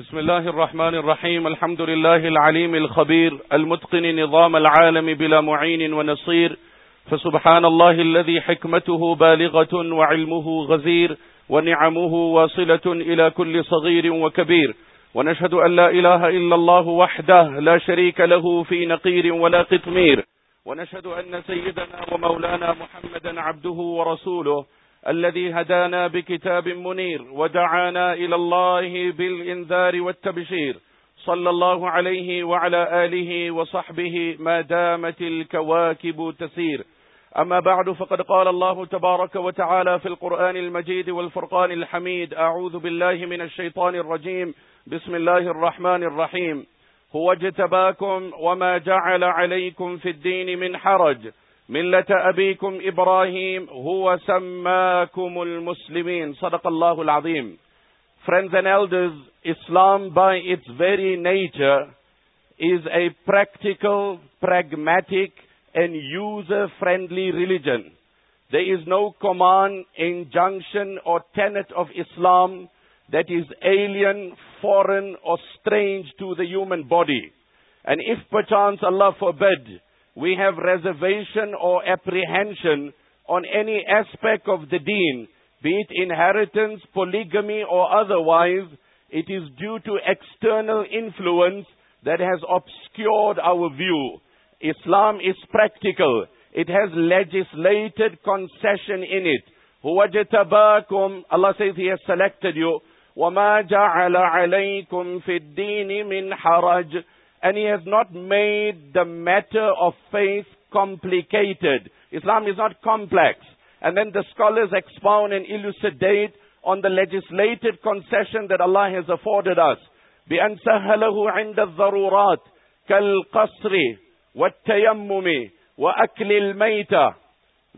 بسم الله الرحمن الرحيم. الحمد لله العليم الخبير المتقن نظام العالم بلا معين ونصير. فسبحان الله الذي حكمته بالغة وعلمه غزير ونعمه واصلة إلى كل صغير وكبير. ونشهد أن لا إله إلا الله وحده لا شريك له في نقير ولا قطمير. ونشهد أن سيدنا ومولانا محمدا عبده ورسوله. الذي هدانا بكتاب منير ودعانا إلى الله بالإنذار والتبشير. صلى الله عليه وعلى آله وصحبه ما دامت الكواكب تسير. أما بعد فقد قال الله تبارك وتعالى في القرآن المجيد والفرقان الحميد أعوذ بالله من الشيطان الرجيم. بسم الله الرحمن الرحيم. هو اجتباكم وما جعل عليكم في الدين من حرج. ملة أبيكم إبراهيم هو سماكم المسلمين صدق الله العظيم Friends and elders, Islam by its very nature is a practical, pragmatic and user-friendly religion. There is no command, injunction or tenet of Islam that is alien, foreign or strange to the human body. And if perchance Allah forbid, we have reservation or apprehension on any aspect of the deen, be it inheritance, polygamy or otherwise, it is due to external influence that has obscured our view. Islam is practical. It has legislated concession in it. وَجَتَبَاكُمْ Allah says He has selected you. وَمَا جَعَلَ عَلَيْكُمْ فِي الدِّينِ مِنْ حَرَجٍ And He has not made the matter of faith complicated. Islam is not complex. And then the scholars expound and elucidate on the legislated concession that Allah has afforded us. بأن سهله عند الضرورات كالقصر والتيمم وأكل الميتة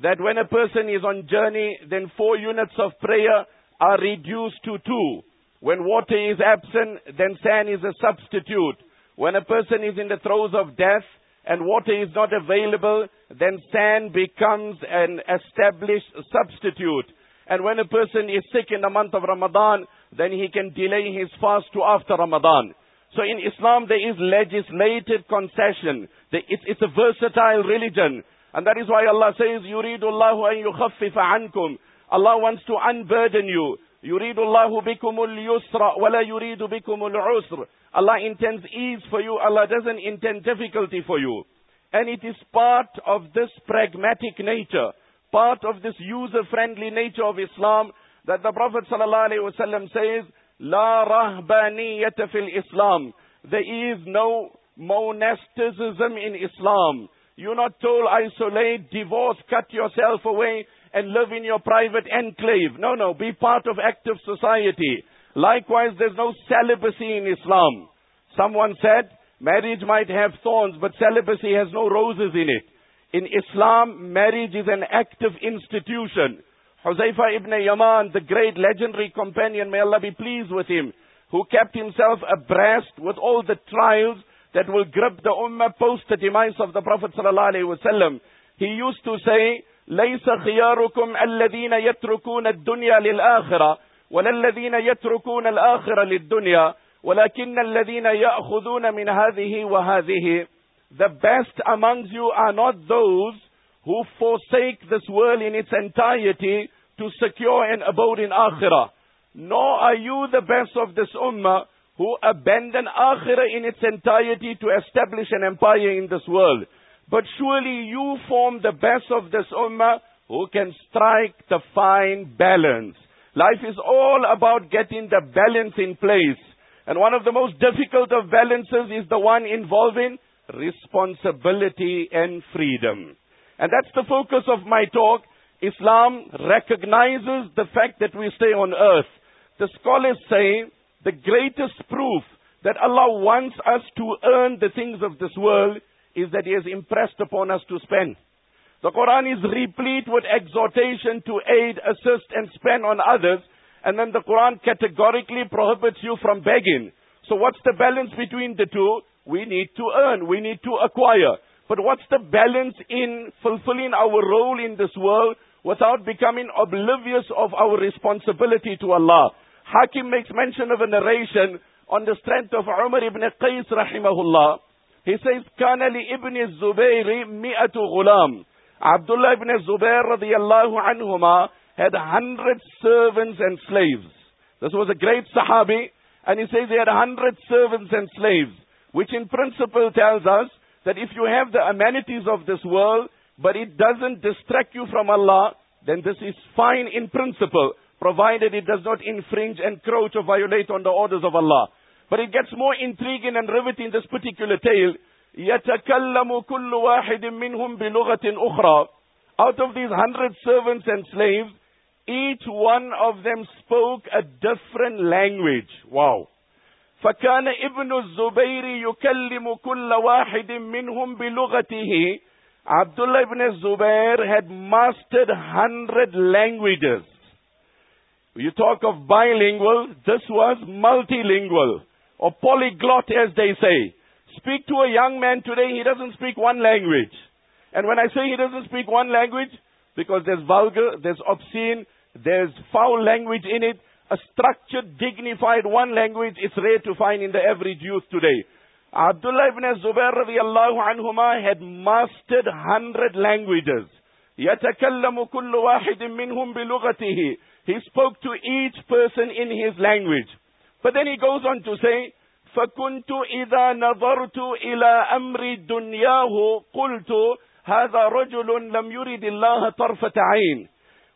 that when a person is on journey, then four units of prayer are reduced to two. When water is absent, then sand is a substitute. When a person is in the throes of death and water is not available, then sand becomes an established substitute. And when a person is sick in the month of Ramadan, then he can delay his fast to after Ramadan. So in Islam there is legislated concession. It's, it's a versatile religion. And that is why Allah says, يُرِيدُ اللَّهُ أَن يُخَفِّفَ عَنْكُمْ Allah wants to unburden you. يُرِيدُ اللَّهُ بِكُمُ الْيُسْرَ وَلَا يُرِيدُ بِكُمُ الْعُسْرَ Allah intends ease for you. Allah doesn't intend difficulty for you. And it is part of this pragmatic nature, part of this user-friendly nature of Islam that the Prophet ﷺ says, La rahbaniyata fil Islam. There is no monasticism in Islam. You're not told isolate, divorce, cut yourself away and live in your private enclave. No, no, be part of active society. Likewise, there's no celibacy in Islam. Someone said, marriage might have thorns, but celibacy has no roses in it. In Islam, marriage is an active institution. Huzaifa ibn Yaman, the great legendary companion, may Allah be pleased with him, who kept himself abreast with all the trials that will grip the ummah post the demise of the Prophet ﷺ. He used to say, ليس خياركم الذين يتركون الدنيا للآخرة ولا الذين يتركون الآخرة للدنيا ولكن الذين يأخذون من هذه وهذه The best amongst you are not those who forsake this world in its entirety to secure an abode in Akhirah. Nor are you the best of this ummah who abandon Akhirah in its entirety to establish an empire in this world. But surely you form the best of this ummah who can strike the fine balance. Life is all about getting the balance in place. And one of the most difficult of balances is the one involving responsibility and freedom. And that's the focus of my talk. Islam recognizes the fact that we stay on earth. The scholars say the greatest proof that Allah wants us to earn the things of this world is that He has impressed upon us to spend. The Quran is replete with exhortation to aid, assist and spend on others. And then the Quran categorically prohibits you from begging. So what's the balance between the two? We need to earn. We need to acquire. But what's the balance in fulfilling our role in this world without becoming oblivious of our responsibility to Allah? Hakim makes mention of a narration on the strength of Umar ibn Qais rahimahullah. He says, كان لابن الزبير مئة غلام. Abdullah ibn Zubair radiallahu anhuma had a hundred servants and slaves. This was a great Sahabi, and he says he had a hundred servants and slaves, which in principle tells us that if you have the amenities of this world, but it doesn't distract you from Allah, then this is fine in principle, provided it does not infringe, encroach, or violate on the orders of Allah. But it gets more intriguing and riveting this particular tale. يتكلم كل واحد منهم بلغة أخرى. Out of these hundred servants and slaves, each one of them spoke a different language. Wow. فكان ابن الزبير يكلم كل واحد منهم بلغته Abdullah ibn Zubair had mastered hundred languages. You talk of bilingual, this was multilingual, or polyglot as they say. Speak to a young man today, he doesn't speak one language. And when I say he doesn't speak one language, because there's vulgar, there's obscene, there's foul language in it. A structured, dignified one language is rare to find in the average youth today. Abdullah ibn Zubair radiallahu anhuma had mastered hundred languages. يتكلم كل واحد منهم بلغته. He spoke to each person in his language. But then he goes on to say, فكنت إذا نظرت إلى أمر دنياه قلت هذا رجل لم يرد الله طرفة عين.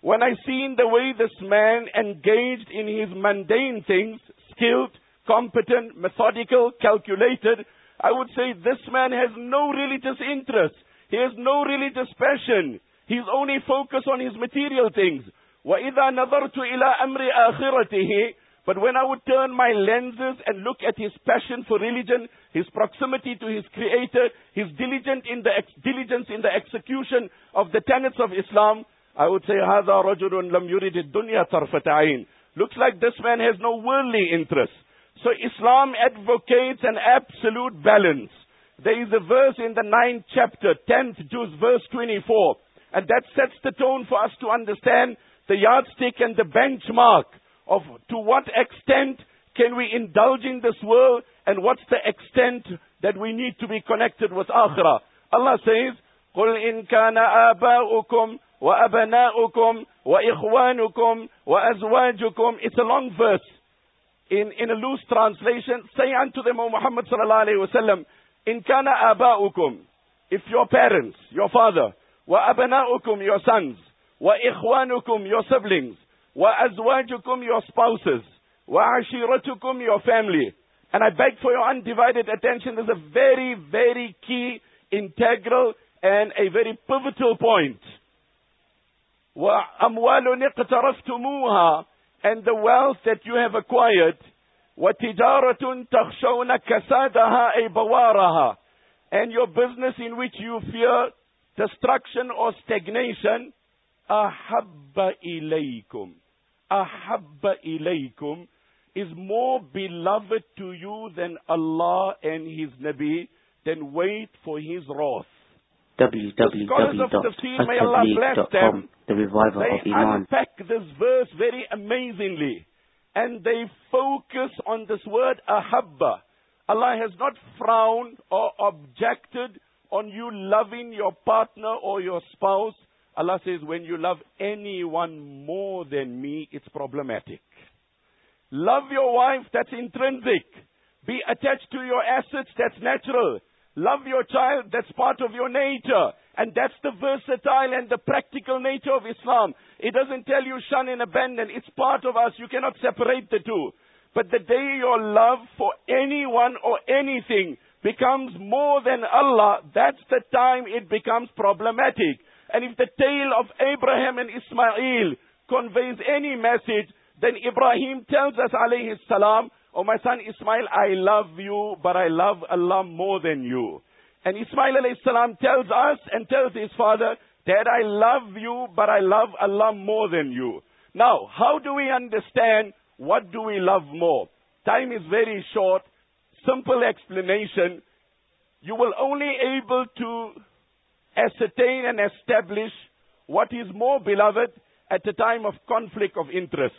When I seen the way this man engaged in his mundane things, skilled, competent, methodical, calculated, I would say this man has no religious interest. He has no religious passion. He's only focused on his material things. وَإِذَا نَظَرْتُ إِلَىٰ أَمْرِ آخِرَتِهِ but when I would turn my lenses and look at his passion for religion, his proximity to his creator, his diligent in the ex- diligence in the execution of the tenets of Islam, I would say, هذا رجل لم يرد الدنيا طرفة عين. Looks like this man has no worldly interest. So Islam advocates an absolute balance. There is a verse in the ninth chapter, 10th juz, verse 24, and that sets the tone for us to understand the yardstick and the benchmark of to what extent can we indulge in this world and what's the extent that we need to be connected with akhirah. Allah says, قل إن كان آباؤكم وأبناؤكم وإخوانكم وأزواجكم It's a long verse. In, in a loose translation, say unto them, O Muhammad sallallahu alayhi wa sallam, إن كان آباؤكم If your parents, your father, وأبناؤكم your sons, وإخوانكم your siblings, وأزواجكم your spouses, وعشيرتكم your family. And I beg for your undivided attention. There's a very, very key, integral, and a very pivotal point. وأموال اقترفتموها and the wealth that you have acquired وتجارة تخشون كسادها أي بوارها and your business in which you fear destruction or stagnation أحب إليكم ahabba ilaykum is more beloved to you than Allah and His Nabi, then wait for His wrath. www.tafsir.com, the revival of Iman. unpack this verse very amazingly. And they focus on this word ahabba. Allah has not frowned or objected on you loving your partner or your spouse. Allah says, when you love anyone more than me, it's problematic. Love your wife, that's intrinsic. Be attached to your assets, that's natural. Love your child, that's part of your nature. And that's the versatile and the practical nature of Islam. It doesn't tell you shun and abandon. It's part of us. You cannot separate the two. But the day your love for anyone or anything becomes more than Allah, that's the time it becomes problematic. And if the tale of Abraham and Ismail conveys any message, then Ibrahim tells us, alayhi salam, Oh my son Ismail, I love you, but I love Allah more than you. And Ismail alayhi salam tells us and tells his father, Dad, I love you, but I love Allah more than you. Now, how do we understand what do we love more? Time is very short. Simple explanation. You will only able to ascertain and establish what is more beloved at the time of conflict of interest.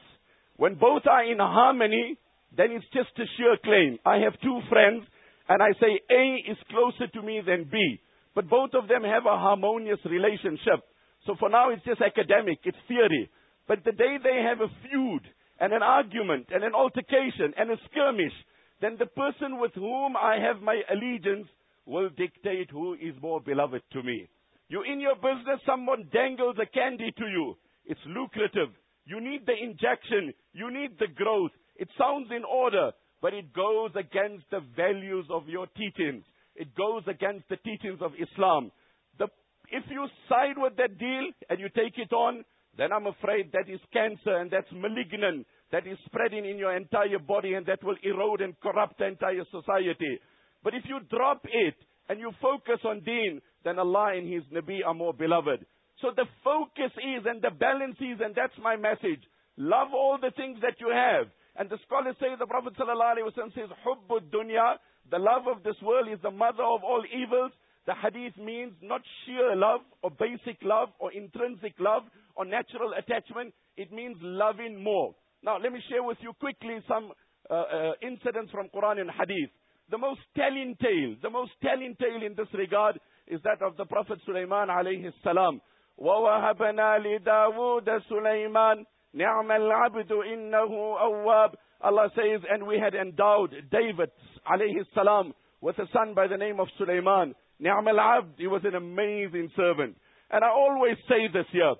When both are in harmony, then it's just a sheer claim. I have two friends, and I say A is closer to me than B. But both of them have a harmonious relationship. So for now, it's just academic, it's theory. But the day they have a feud, and an argument, and an altercation, and a skirmish, then the person with whom I have my allegiance will dictate who is more beloved to me. You in your business, someone dangles a candy to you. It's lucrative. You need the injection. You need the growth. It sounds in order, but it goes against the values of your teachings. It goes against the teachings of Islam. The, if you side with that deal and you take it on, then I'm afraid that is cancer and that's malignant that is spreading in your entire body and that will erode and corrupt the entire society. But if you drop it and you focus on deen, then Allah and His Nabi are more beloved. So the focus is and the balance is, and that's my message. Love all the things that you have. And the scholars say, the Prophet ﷺ says, Hubbud dunya, the love of this world is the mother of all evils. The hadith means not sheer love or basic love or intrinsic love or natural attachment. It means loving more. Now, let me share with you quickly some uh, uh, incidents from Quran and hadith. The most telling tale, the most telling tale in this regard is that of the Prophet Sulaiman alayhi salam. وَوَهَبْنَا لِدَاوُودَ سُلَيْمَانَ نِعْمَ الْعَبْدُ إِنَّهُ أَوَّابٌ Allah says, and we had endowed David alayhi salam with a son by the name of Sulaiman. نِعْمَ الْعَبْدُ He was an amazing servant. And I always say this here.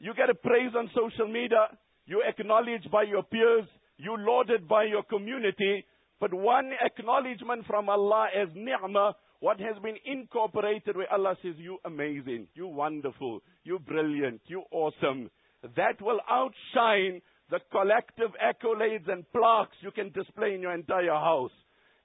You get a praise on social media, you acknowledged by your peers, you lauded by your community, but one acknowledgement from Allah as ni'mah what has been incorporated where Allah says, you amazing, you wonderful, you brilliant, you awesome. That will outshine the collective accolades and plaques you can display in your entire house.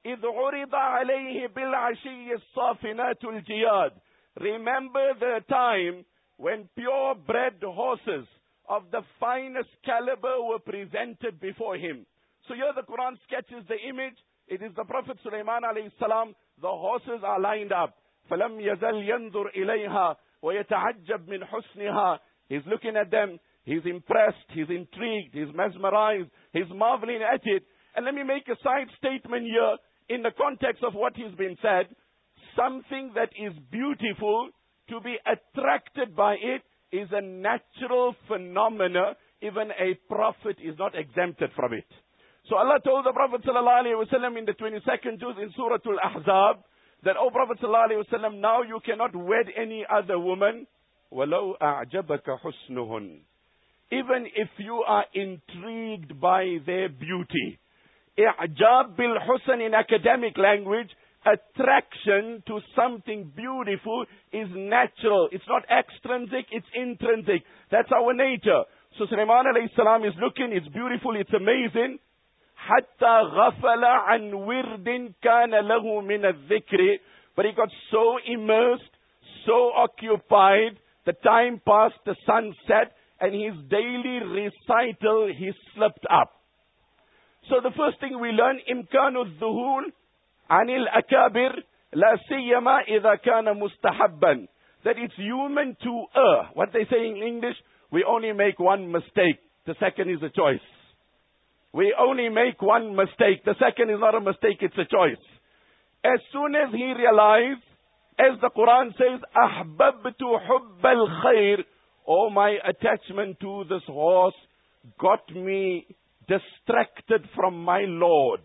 إذ عرض عليه بالعشي الصافنات الجياد. Remember the time when purebred horses of the finest caliber were presented before him. So here the Quran sketches the image. It is the Prophet Sulaiman alayhi salam the horses are lined up. فَلَمْ يَزَلْ يَنْظُرْ إِلَيْهَا وَيَتَعَجَّبْ مِنْ حُسْنِهَا He's looking at them. He's impressed. He's intrigued. He's mesmerized. He's marveling at it. And let me make a side statement here in the context of what has been said. Something that is beautiful, to be attracted by it, is a natural phenomena. Even a prophet is not exempted from it. So Allah told the Prophet ﷺ in the 22nd juz in Surah Al-Ahzab that, O Prophet ﷺ, now you cannot wed any other woman. وَلَوْ أَعْجَبَكَ حُسْنُهُنْ Even if you are intrigued by their beauty. إِعْجَاب بِالْحُسْنِ in academic language, attraction to something beautiful is natural. It's not extrinsic, it's intrinsic. That's our nature. So Sulaiman alayhi salam is looking, it's beautiful, it's amazing. حتى غفل عن ورد كان له من الذكر but he got so immersed so occupied the time passed the sun set and his daily recital he slipped up so the first thing we learn إمكان الذهول عن الأكابر لا سيما إذا كان مستحبا that it's human to err what they say in English we only make one mistake the second is a choice we only make one mistake. The second is not a mistake, it's a choice. As soon as he realized, as the Quran says, أحببت حب الخير, oh my attachment to this horse got me distracted from my Lord.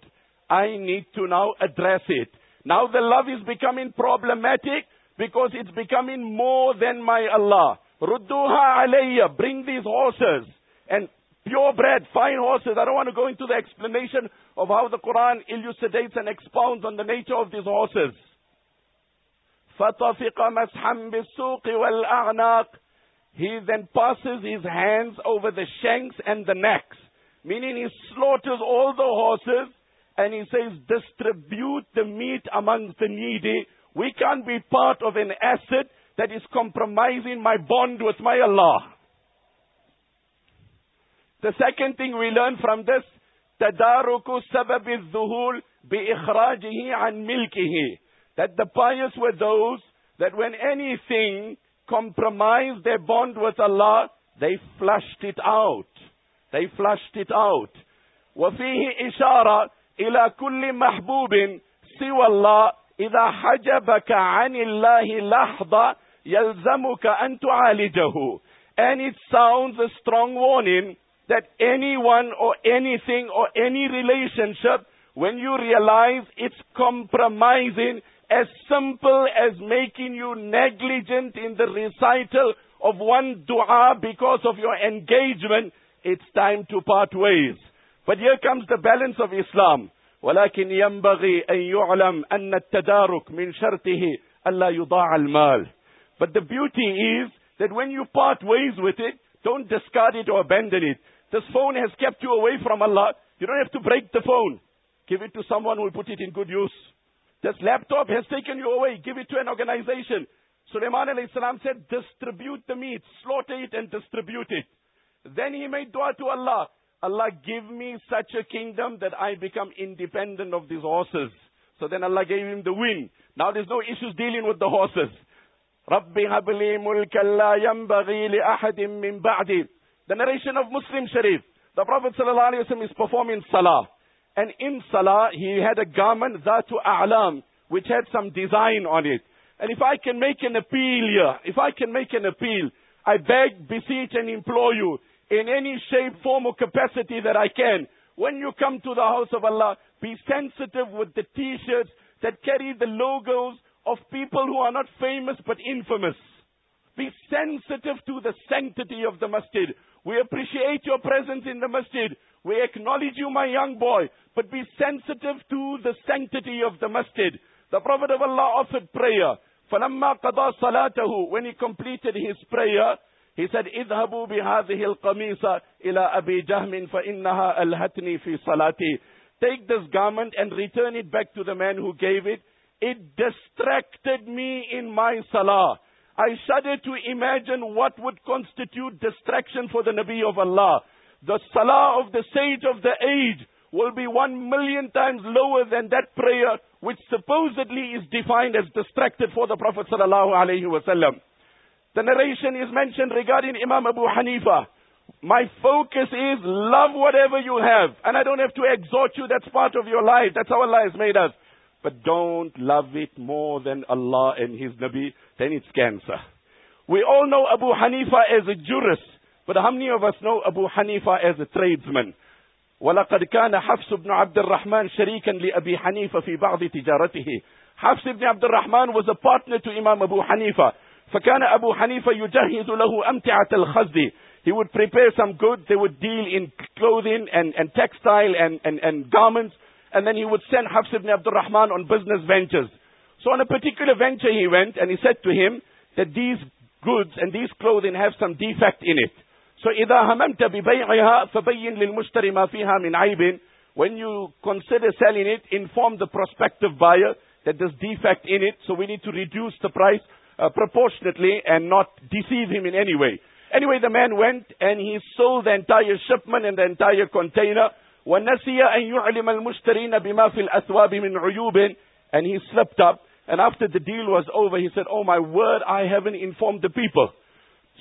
I need to now address it. Now the love is becoming problematic because it's becoming more than my Allah. Rudduha alayya, bring these horses. And purebred, fine horses. I don't want to go into the explanation of how the Quran elucidates and expounds on the nature of these horses. فَطَفِقَ مَسْحًا بِالسُّوقِ وَالْأَعْنَاقِ He then passes his hands over the shanks and the necks, meaning he slaughters all the horses and he says, distribute the meat amongst the needy. We can't be part of an asset that is compromising my bond with my Allah. The second thing we learn from this, تدارك سبب الذهول بإخراجه عن ملكه. That the pious were those that when anything compromised their bond with Allah, they flushed it out. They flushed it out. وفيه إشارة إلى كل محبوب سوى الله إذا حجبك عن الله لحظة يلزمك أن تعالجه. And it sounds a strong warning that anyone or anything or any relationship, when you realize it's compromising, as simple as making you negligent in the recital of one dua because of your engagement, it's time to part ways. But here comes the balance of Islam. ولكن ينبغي أن يعلم أن التدارك من شرطه ألا يضاع المال. But the beauty is that when you part ways with it, don't discard it or abandon it. This phone has kept you away from Allah. You don't have to break the phone. Give it to someone who will put it in good use. This laptop has taken you away. Give it to an organization. Sulaiman alayhi salam said, distribute the meat, slaughter it and distribute it. Then he made dua to Allah. Allah give me such a kingdom that I become independent of these horses. So then Allah gave him the win. Now there's no issues dealing with the horses. رَبِّ هَبْ لِي مُلْكًا لَا يَنْبَغِي لِأَحَدٍ مِّن بَعْدِي the narration of Muslim Sharif. The Prophet ﷺ is performing salah. And in salah, he had a garment, that to a'lam, which had some design on it. And if I can make an appeal here, if I can make an appeal, I beg, beseech and implore you, in any shape, form or capacity that I can, when you come to the house of Allah, be sensitive with the t-shirts that carry the logos of people who are not famous but infamous. Be sensitive to the sanctity of the masjid. We appreciate your presence in the masjid. We acknowledge you, my young boy, but be sensitive to the sanctity of the masjid. The Prophet of Allah offered prayer. فَلَمَّا قَضَى صَلَاتَهُ When he completed his prayer, he said, اذهبوا بهذه القميصة إلى أبي جهم فإنها ألهتني في صلاتي. Take this garment and return it back to the man who gave it. It distracted me in my salah. I shudder to imagine what would constitute distraction for the Nabi of Allah. The salah of the sage of the age will be one million times lower than that prayer which supposedly is defined as distracted for the Prophet sallallahu alaihi wasallam. The narration is mentioned regarding Imam Abu Hanifa. My focus is love whatever you have. And I don't have to exhort you. That's part of your life. That's how Allah has made us. But don't love it more than Allah and His Nabi Then it's cancer. We all know Abu Hanifa as a jurist. But how many of us know Abu Hanifa as a tradesman? ولقد كان حفص بن عبد الرحمن شريكا لأبي حنيفة في بعض تجارته. حفص بن عبد الرحمن was a partner to Imam Abu Hanifa. فكان أبو حنيفة يجهز له أمتعة الخزي He would prepare some goods, they would deal in clothing and, and textile and, and, and garments, and then he would send Hafs ibn Abdul Rahman on business ventures. So on a particular venture he went, and he said to him that these goods and these clothing have some defect in it. So إذا هممت ببيعها فبين للمشتري ما فيها من عيب When you consider selling it, inform the prospective buyer that there's defect in it, so we need to reduce the price uh, proportionately and not deceive him in any way. Anyway, the man went and he sold the entire shipment and the entire container. ونسي أن يعلم المشترين بما في الأثواب من عيوب and he slipped up and after the deal was over he said oh my word I haven't informed the people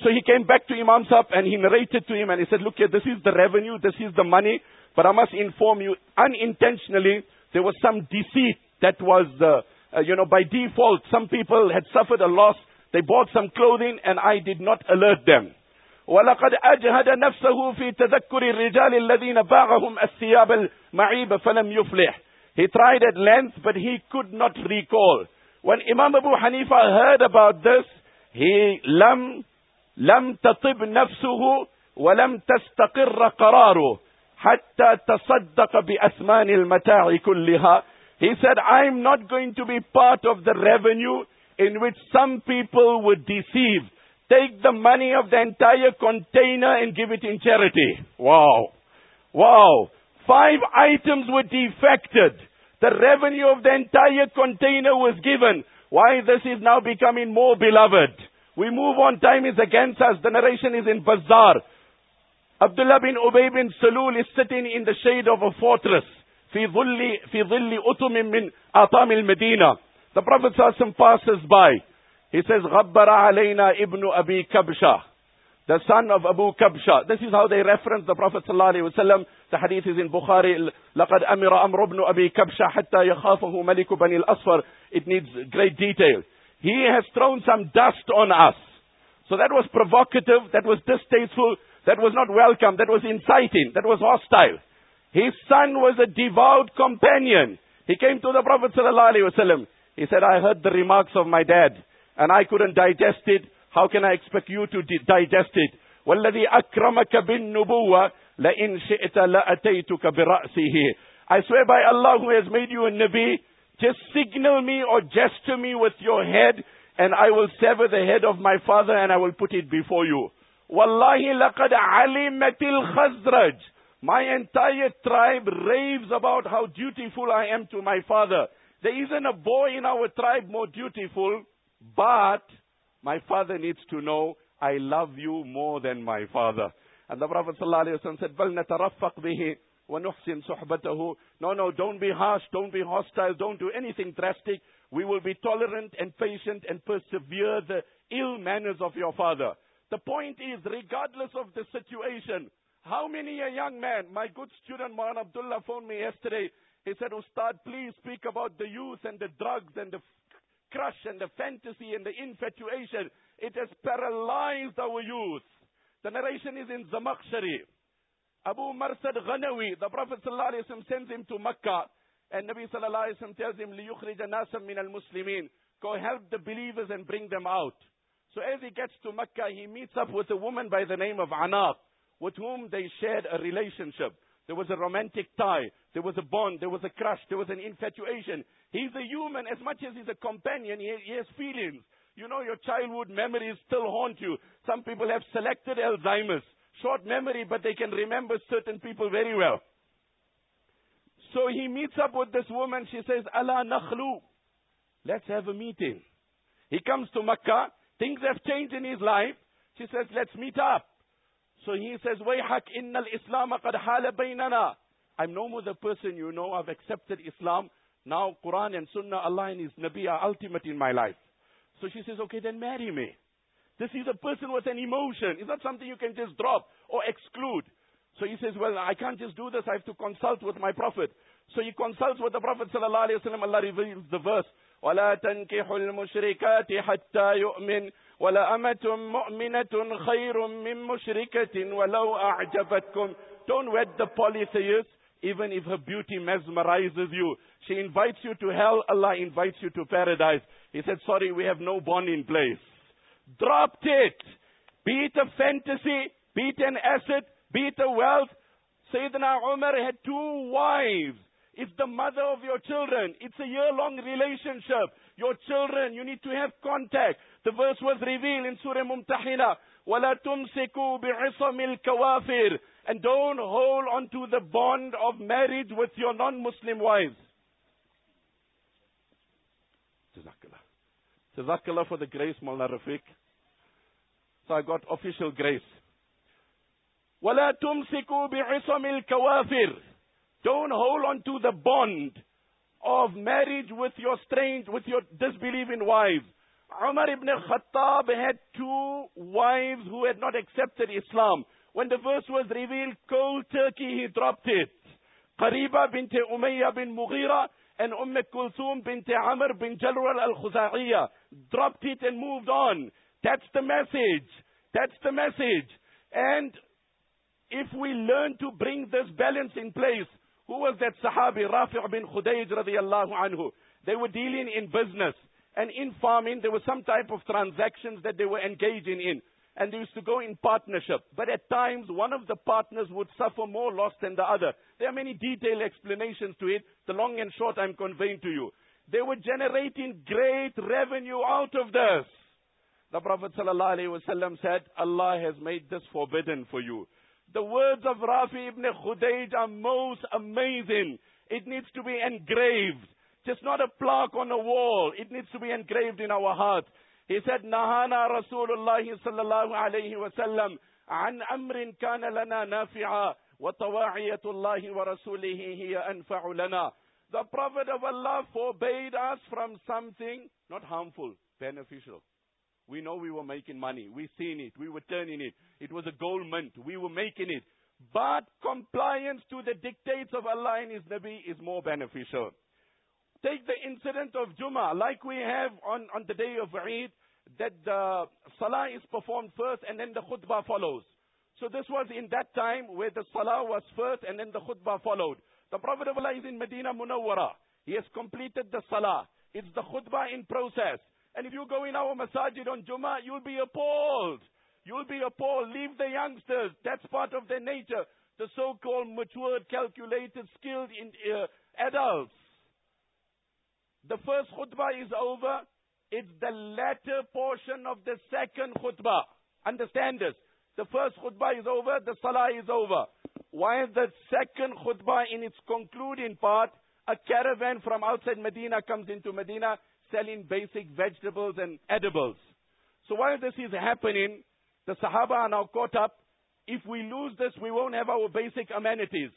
so he came back to Imam Sahib and he narrated to him and he said look here this is the revenue this is the money but I must inform you unintentionally there was some deceit that was uh, uh, you know, by default, some people had suffered a loss. They bought some clothing and I did not alert them. ولقد أجهد نفسه في تذكر الرجال الذين باعهم الثياب المعيبة فلم يفلح. He tried at length, but he could not recall. When Imam Abu Hanifa heard about this, he لم لم تطب نفسه ولم تستقر قراره حتى تصدق بأثمان المتاع كلها he said, I'm not going to be part of the revenue in which some people would deceive. Take the money of the entire container and give it in charity. Wow. Wow. Five items were defected. The revenue of the entire container was given. Why this is now becoming more beloved? We move on, time is against us. The narration is in Bazzar. Abdullah bin Ubay bin Salul is sitting in the shade of a fortress. في ظل في من أطام المدينة. The Prophet passes by. He says, غبر علينا ابن أبي كبشة the son of Abu Kabsha. This is how they reference the Prophet ﷺ. The hadith is in Bukhari. لَقَدْ أَمِرَ أَمْرُ بْنُ أَبِي كَبْشَ حَتَّى يَخَافَهُ مَلِكُ بَنِي الْأَصْفَرِ It needs great detail. He has thrown some dust on us. So that was provocative, that was distasteful, that was not welcome, that was inciting, that was hostile. His son was a devout companion. He came to the Prophet ﷺ. He said, I heard the remarks of my dad and I couldn't digest it. How can I expect you to digest it? والذي أكرمك بالنبوة لئن شئت لأتيتك برأسه I swear by Allah who has made you a Nabi, just signal me or gesture me with your head and I will sever the head of my father and I will put it before you. Wallahi laqad alimatil khazraj. My entire tribe raves about how dutiful I am to my father. There isn't a boy in our tribe more dutiful, but my father needs to know I love you more than my father. And the Prophet ﷺ said, بَلْ نَتَرَفَّقْ بِهِ وَنُحْسِنْ صُحْبَتَهُ No, no, don't be harsh, don't be hostile, don't do anything drastic. We will be tolerant and patient and persevere the ill manners of your father. The point is, regardless of the situation, how many a young man, my good student Maran Abdullah phoned me yesterday. He said, Ustad, please speak about the youth and the drugs and the crush and the fantasy and the infatuation. It has paralyzed our youth. The narration is in Zamakhshari. Abu Marsad Ghanawi, the Prophet ﷺ sends him to Makkah and Nabi sallallahu alayhi wa tells him, لِيُخْرِجَ نَاسًا مِنَ الْمُسْلِمِينَ Go help the believers and bring them out. So as he gets to Mecca, he meets up with a woman by the name of Anaq, with whom they shared a relationship. There was a romantic tie. There was a bond. There was a crush. There was an infatuation. He's a human. As much as he's a companion, he, he has feelings. You know, your childhood memories still haunt you. Some people have selected Alzheimer's. Short memory, but they can remember certain people very well. So he meets up with this woman. She says, Allah nakhlu. Let's have a meeting. He comes to Makkah. Things have changed in his life. She says, let's meet up. So he says, Wayhak inna al-Islam qad hala baynana. I'm no more the person you know. I've accepted Islam. Now Quran and Sunnah, Allah and His Nabi are ultimate in my life. So she says, okay, then marry me. This is a person with an emotion. It's not something you can just drop or exclude. So he says, well, I can't just do this. I have to consult with my Prophet. So he consults with the Prophet sallallahu alaihi wasallam. Allah reveals the verse. ولا تنكحوا المشركات حتى يؤمن ولا أمة مؤمنة خير من مشركة ولو أعجبتكم Don't wed the polytheist even if her beauty mesmerizes you. She invites you to hell, Allah invites you to paradise. He said, sorry, we have no bond in place. Dropped it. Be it a fantasy, be it an asset, be it a wealth. Sayyidina Umar had two wives. It's the mother of your children. It's a year-long relationship. Your children, you need to have contact. The verse was revealed in Surah Mumtahina. وَلَا تُمْسِكُوا بِعِصَمِ الْكَوَافِرِ And don't hold on to the bond of marriage with your non-Muslim wives. Jazakallah. Jazakallah for the grace, Mullah Rafiq. So I got official grace. وَلَا تُمْسِكُوا بِعِصَمِ الْكَوَافِرِ don't hold on to the bond of marriage with your strange, with your disbelieving wives. Umar ibn Khattab had two wives who had not accepted Islam. When the verse was revealed, cold turkey, he dropped it. Qariba bint Umayyah bin Mughira and Umm Kulthum bint Amr bin Jalwal al-Khuza'iyah. Dropped it and moved on. That's the message. That's the message. And if we learn to bring this balance in place, who was that Sahabi, Rafi' bin Khudayj radiallahu anhu? They were dealing in business. And in farming, there were some type of transactions that they were engaging in. And they used to go in partnership. But at times, one of the partners would suffer more loss than the other. There are many detailed explanations to it. The long and short I'm conveying to you. They were generating great revenue out of this. The Prophet ﷺ said, Allah has made this forbidden for you. The words of Rafi ibn Khudayj are most amazing. It needs to be engraved. Just not a plaque on a wall. It needs to be engraved in our hearts. He said, Nahana Rasulullah sallallahu alayhi wa sallam عن أمر كان لنا نافعا وطواعية الله ورسوله هي أنفع لنا. The Prophet of Allah forbade us from something not harmful, beneficial. we know we were making money. We seen it. We were turning it. It was a gold mint. We were making it. But compliance to the dictates of Allah and His Nabi is more beneficial. Take the incident of Jummah, like we have on, on the day of Eid, that the Salah is performed first and then the khutbah follows. So this was in that time where the Salah was first and then the khutbah followed. The Prophet of Allah is in Medina Munawwara. He has completed the Salah. It's the khutbah in process. And if you go in our masajid on Jummah, you'll be appalled. You'll be appalled. Leave the youngsters. That's part of their nature. The so-called matured, calculated, skilled in, uh, adults. The first khutbah is over. It's the latter portion of the second khutbah. Understand this. The first khutbah is over, the salah is over. While the second khutbah in its concluding part, a caravan from outside Medina comes into Medina selling basic vegetables and edibles. So while this is happening, the Sahaba are now caught up. If we lose this, we won't have our basic amenities.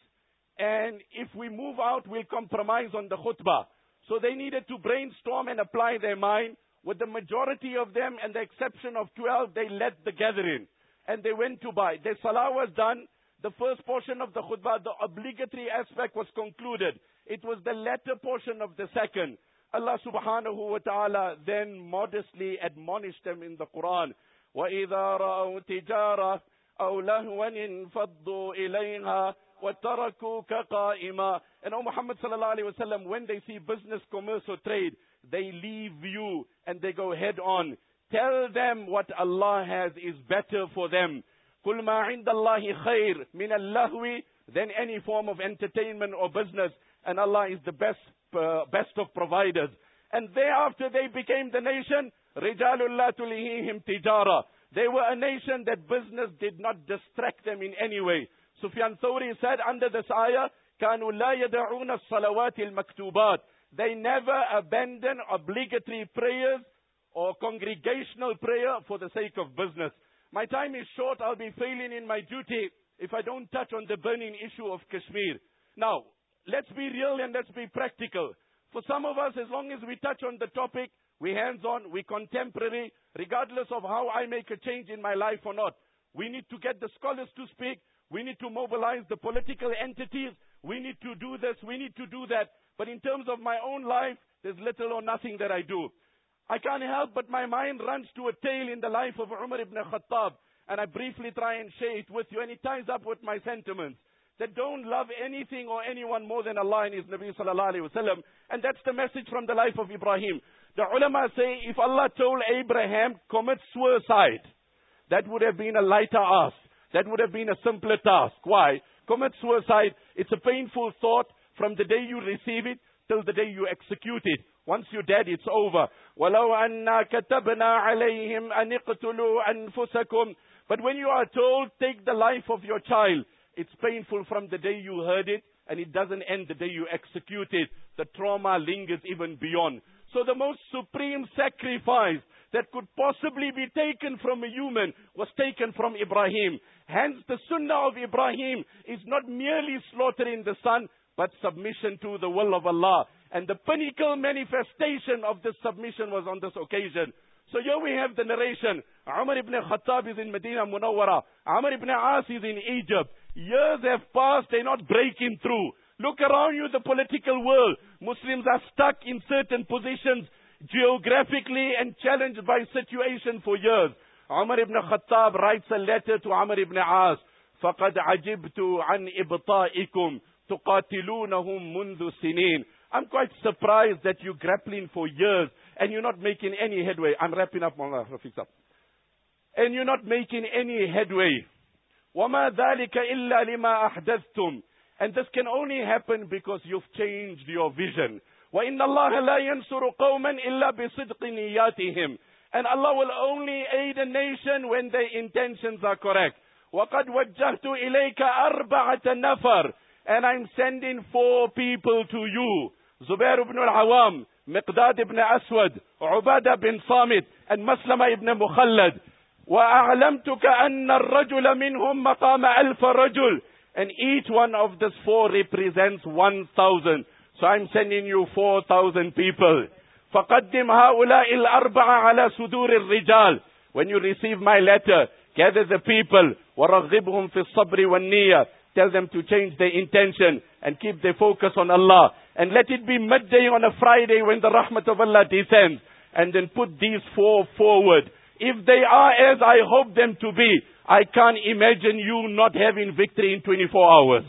And if we move out, we'll compromise on the khutbah. So they needed to brainstorm and apply their mind. With the majority of them and the exception of 12, they led the gathering. And they went to buy. Their salah was done. The first portion of the khutbah, the obligatory aspect was concluded. It was the latter portion of the second. Allah subhanahu wa ta'ala then modestly admonished them in the Quran. وَإِذَا رَأَوْا تِجَارَةً أَوْ لَهْوًا انفضوا إِلَيْهَا وَتَرَكُوكَ قَائِمًا And O Muhammad sallallahu alayhi wa sallam, when they see business, commerce or trade, they leave you and they go head on. Tell them what Allah has is better for them. قُلْ مَا عِنْدَ اللَّهِ خَيْرٌ مِنَ اللَّهْوِ Than any form of entertainment or business. And Allah is the best uh, best of providers. And thereafter they became the nation, Rijalullah tulihihim tijara. They were a nation that business did not distract them in any way. Sufyan Thawri said under this ayah, كانوا لا يدعون الصلوات المكتوبات. They never abandon obligatory prayers or congregational prayer for the sake of business. My time is short. I'll be failing in my duty if I don't touch on the burning issue of Kashmir. Now, let's be real and let's be practical. For some of us, as long as we touch on the topic, we hands on, we contemporary, regardless of how I make a change in my life or not. We need to get the scholars to speak. We need to mobilize the political entities. We need to do this. We need to do that. But in terms of my own life, there's little or nothing that I do. I can't help but my mind runs to a tale in the life of Umar ibn Khattab. And I briefly try and share it with you. And it ties up with my sentiments that don't love anything or anyone more than Allah and His Nabi sallallahu alayhi wasallam. And that's the message from the life of Ibrahim. The ulama say if Allah told Abraham commit suicide, that would have been a lighter ask. That would have been a simpler task. Why? Commit suicide. It's a painful thought from the day you receive it till the day you execute it. Once you're dead, it's over. وَلَوْ أَنَّا كَتَبْنَا عَلَيْهِمْ أَنِ اقْتُلُوا أَنفُسَكُمْ But when you are told, take the life of your child, it's painful from the day you heard it, and it doesn't end the day you execute it. The trauma lingers even beyond. So the most supreme sacrifice that could possibly be taken from a human was taken from Ibrahim. Hence the sunnah of Ibrahim is not merely slaughtering the son, but submission to the will of Allah. And the pinnacle manifestation of this submission was on this occasion. So here we have the narration. Umar ibn Khattab is in Medina Munawwara. Amr ibn As is in Egypt. Years have passed, they're not breaking through. Look around you, the political world. Muslims are stuck in certain positions geographically and challenged by situation for years. Umar ibn Khattab writes a letter to Amr ibn As. فقد عجبت عن إبطائكم تقاتلونهم منذ سنين. I'm quite surprised that you're grappling for years and you're not making any headway. I'm wrapping up, Mawlana Rafiq And you're not making any headway. وَمَا ذَلِكَ إِلَّا لِمَا أَحْدَثْتُمْ And this can only happen because you've changed your vision. وَإِنَّ اللَّهَ لَا يَنْصُرُ قَوْمًا إِلَّا بِصِدْقِ نِيَّاتِهِمْ And Allah will only aid a nation when their intentions are correct. وَقَدْ وَجَّهْتُ إِلَيْكَ أَرْبَعَةَ نَفَرٍ And I'm sending four people to you. Zubair ibn al-Awam, Miqdad ibn Aswad, Ubadah bin Samit, and Maslama ibn Mukhallad. وأعلمتك أن الرجل منهم مقام ألف رجل and each one of these four represents 1,000. So I'm sending you 4,000 people. فقدم هؤلاء الأربعة على صدور الرجال When you receive my letter, gather the people, وَرَغِّبْهُمْ فِي الصَّبْرِ وَالنِّيَّةِ Tell them to change their intention and keep their focus on Allah. And let it be midday on a Friday when the rahmat of Allah descends. And then put these four forward. If they are as I hope them to be, I can't imagine you not having victory in 24 hours.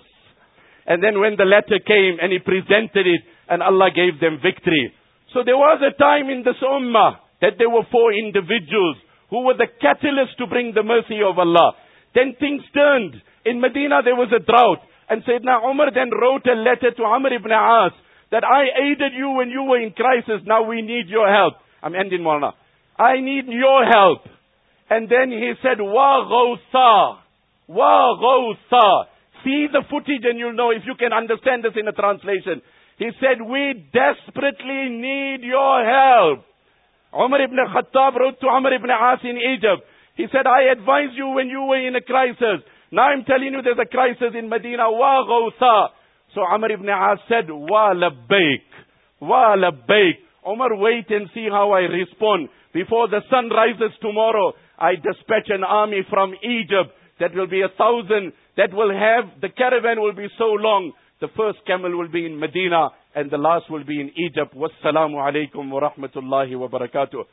And then when the letter came and he presented it and Allah gave them victory. So there was a time in this ummah that there were four individuals who were the catalyst to bring the mercy of Allah. Then things turned. In Medina there was a drought. And Sayyidina Umar then wrote a letter to Amr ibn As that I aided you when you were in crisis. Now we need your help. I'm ending Marna. I need your help. And then he said, Wa ghawsa. Wa ghawsa. See the footage and you'll know if you can understand this in a translation. He said, we desperately need your help. Umar ibn Khattab wrote to Amr ibn As in Egypt. He said, I advised you when you were in a crisis. Now I'm telling you there's a crisis in Medina. Wa ghawsa. So Amr ibn As said, Wa labbaik. Wa labbaik. Umar, wait and see how I respond. Before the sun rises tomorrow, I dispatch an army from Egypt that will be a thousand, that will have, the caravan will be so long, the first camel will be in Medina and the last will be in Egypt. Wassalamu alaikum wa rahmatullahi wa barakatuh.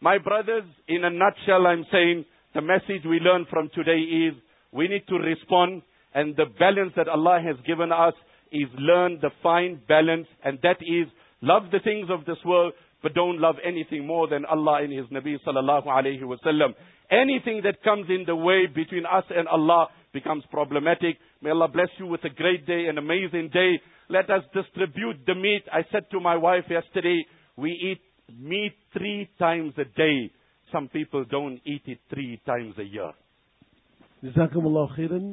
My brothers, in a nutshell, I'm saying the message we learn from today is we need to respond and the balance that Allah has given us is learn the fine balance and that is love the things of this world but don't love anything more than Allah and His Nabi sallallahu alayhi wasallam. Anything that comes in the way between us and Allah becomes problematic. May Allah bless you with a great day, an amazing day. Let us distribute the meat. I said to my wife yesterday, we eat meat three times a day. Some people don't eat it three times a year. جزاكم الله خيرا